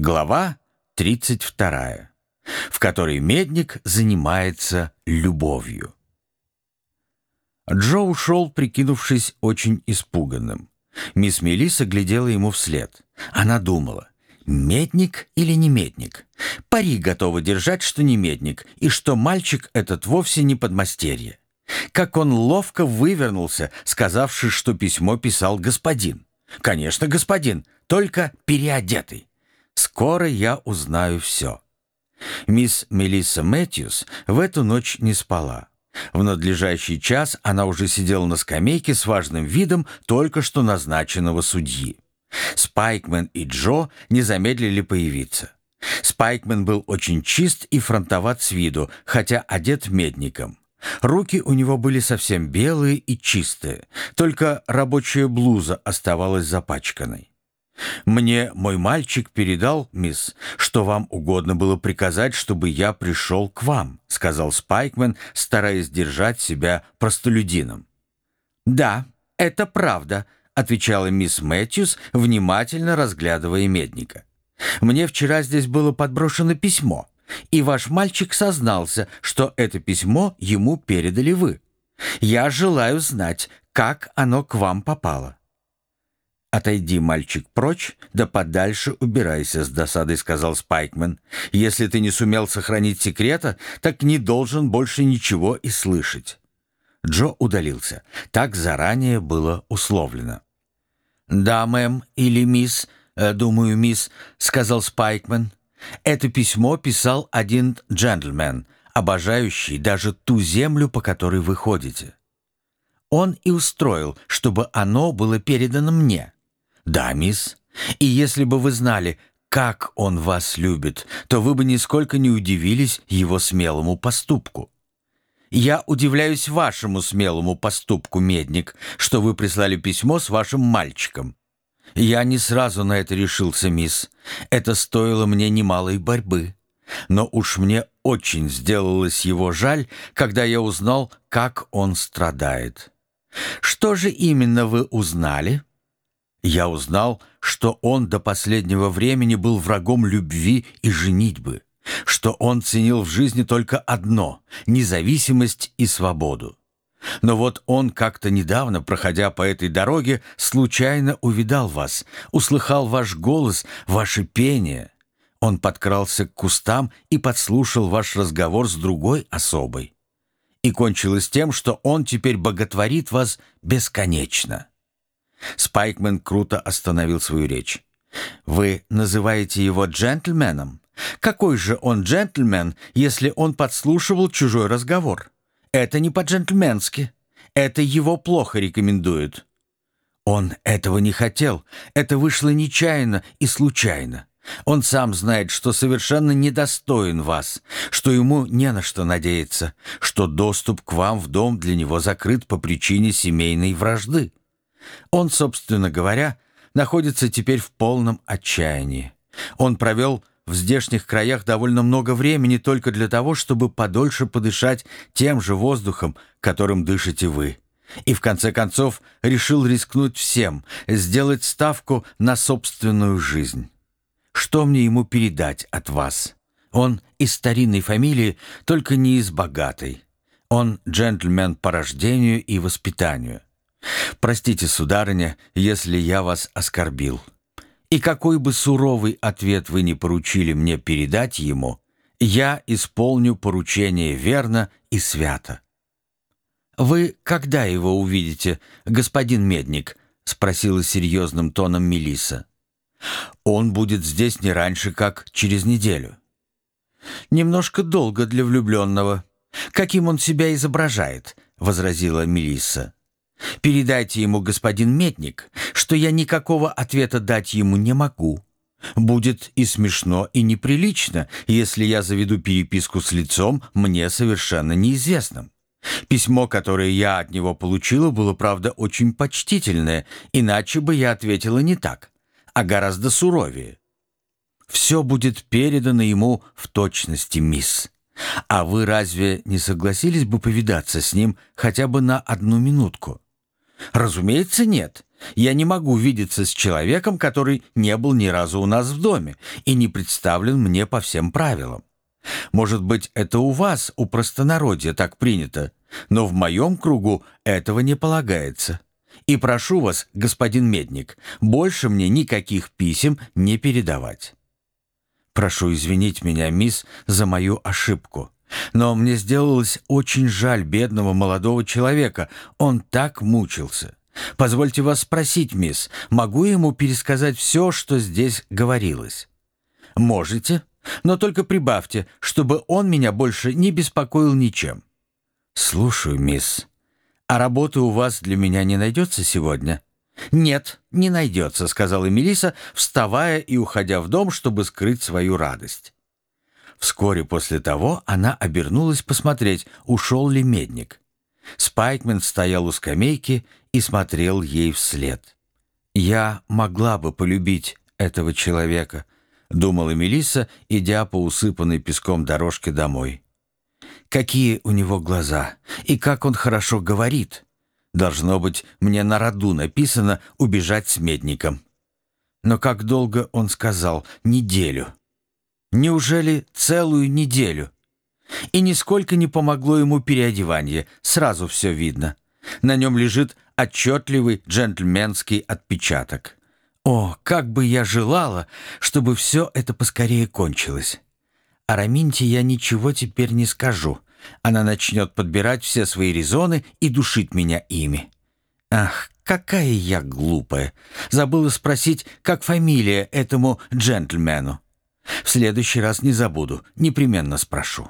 Глава 32, в которой медник занимается любовью. Джо ушел, прикинувшись очень испуганным. Мисс Мелисса глядела ему вслед. Она думала, медник или не медник? Пари готова держать, что не медник, и что мальчик этот вовсе не подмастерье. Как он ловко вывернулся, сказавши, что письмо писал господин. Конечно, господин, только переодетый. Скоро я узнаю все. Мисс Мелисса Мэтьюс в эту ночь не спала. В надлежащий час она уже сидела на скамейке с важным видом только что назначенного судьи. Спайкмен и Джо не замедлили появиться. Спайкмен был очень чист и фронтоват с виду, хотя одет медником. Руки у него были совсем белые и чистые, только рабочая блуза оставалась запачканной. «Мне мой мальчик передал, мисс, что вам угодно было приказать, чтобы я пришел к вам», сказал Спайкмен, стараясь держать себя простолюдином. «Да, это правда», отвечала мисс Мэтьюс, внимательно разглядывая медника. «Мне вчера здесь было подброшено письмо, и ваш мальчик сознался, что это письмо ему передали вы. Я желаю знать, как оно к вам попало». «Отойди, мальчик, прочь, да подальше убирайся», — с досадой сказал Спайкмен. «Если ты не сумел сохранить секрета, так не должен больше ничего и слышать». Джо удалился. Так заранее было условлено. «Да, мэм, или мисс, э, думаю, мисс», — сказал Спайкмен. «Это письмо писал один джентльмен, обожающий даже ту землю, по которой вы ходите. Он и устроил, чтобы оно было передано мне». «Да, мисс. И если бы вы знали, как он вас любит, то вы бы нисколько не удивились его смелому поступку». «Я удивляюсь вашему смелому поступку, Медник, что вы прислали письмо с вашим мальчиком. Я не сразу на это решился, мисс. Это стоило мне немалой борьбы. Но уж мне очень сделалось его жаль, когда я узнал, как он страдает. Что же именно вы узнали?» Я узнал, что он до последнего времени был врагом любви и женитьбы, что он ценил в жизни только одно — независимость и свободу. Но вот он как-то недавно, проходя по этой дороге, случайно увидал вас, услыхал ваш голос, ваше пение. Он подкрался к кустам и подслушал ваш разговор с другой особой. И кончилось тем, что он теперь боготворит вас бесконечно. Спайкмен круто остановил свою речь. «Вы называете его джентльменом? Какой же он джентльмен, если он подслушивал чужой разговор? Это не по-джентльменски. Это его плохо рекомендуют». Он этого не хотел. Это вышло нечаянно и случайно. Он сам знает, что совершенно недостоин вас, что ему не на что надеяться, что доступ к вам в дом для него закрыт по причине семейной вражды. Он, собственно говоря, находится теперь в полном отчаянии. Он провел в здешних краях довольно много времени только для того, чтобы подольше подышать тем же воздухом, которым дышите вы. И в конце концов решил рискнуть всем, сделать ставку на собственную жизнь. Что мне ему передать от вас? Он из старинной фамилии, только не из богатой. Он джентльмен по рождению и воспитанию. Простите, сударыня, если я вас оскорбил. И какой бы суровый ответ вы ни поручили мне передать ему, я исполню поручение верно и свято. «Вы когда его увидите, господин Медник?» — спросила серьезным тоном Мелиса. «Он будет здесь не раньше, как через неделю». «Немножко долго для влюбленного. Каким он себя изображает?» — возразила Мелисса. Передайте ему, господин Метник, что я никакого ответа дать ему не могу. Будет и смешно, и неприлично, если я заведу переписку с лицом мне совершенно неизвестным. Письмо, которое я от него получила, было, правда, очень почтительное, иначе бы я ответила не так, а гораздо суровее. Все будет передано ему в точности, мисс. А вы разве не согласились бы повидаться с ним хотя бы на одну минутку? «Разумеется, нет. Я не могу видеться с человеком, который не был ни разу у нас в доме и не представлен мне по всем правилам. Может быть, это у вас, у простонародья, так принято, но в моем кругу этого не полагается. И прошу вас, господин Медник, больше мне никаких писем не передавать. Прошу извинить меня, мисс, за мою ошибку. Но мне сделалось очень жаль бедного молодого человека. Он так мучился. Позвольте вас спросить, мисс, могу ему пересказать все, что здесь говорилось? Можете, но только прибавьте, чтобы он меня больше не беспокоил ничем. Слушаю, мисс. А работы у вас для меня не найдется сегодня? Нет, не найдется, сказала Мелиса, вставая и уходя в дом, чтобы скрыть свою радость. Вскоре после того она обернулась посмотреть, ушел ли медник. Спайкмен стоял у скамейки и смотрел ей вслед. «Я могла бы полюбить этого человека», — думала Мелисса, идя по усыпанной песком дорожке домой. «Какие у него глаза! И как он хорошо говорит! Должно быть, мне на роду написано убежать с медником». Но как долго он сказал? Неделю. Неужели целую неделю? И нисколько не помогло ему переодевание, сразу все видно. На нем лежит отчетливый джентльменский отпечаток. О, как бы я желала, чтобы все это поскорее кончилось. О Раминте я ничего теперь не скажу. Она начнет подбирать все свои резоны и душить меня ими. Ах, какая я глупая. Забыла спросить, как фамилия этому джентльмену. В следующий раз не забуду, непременно спрошу.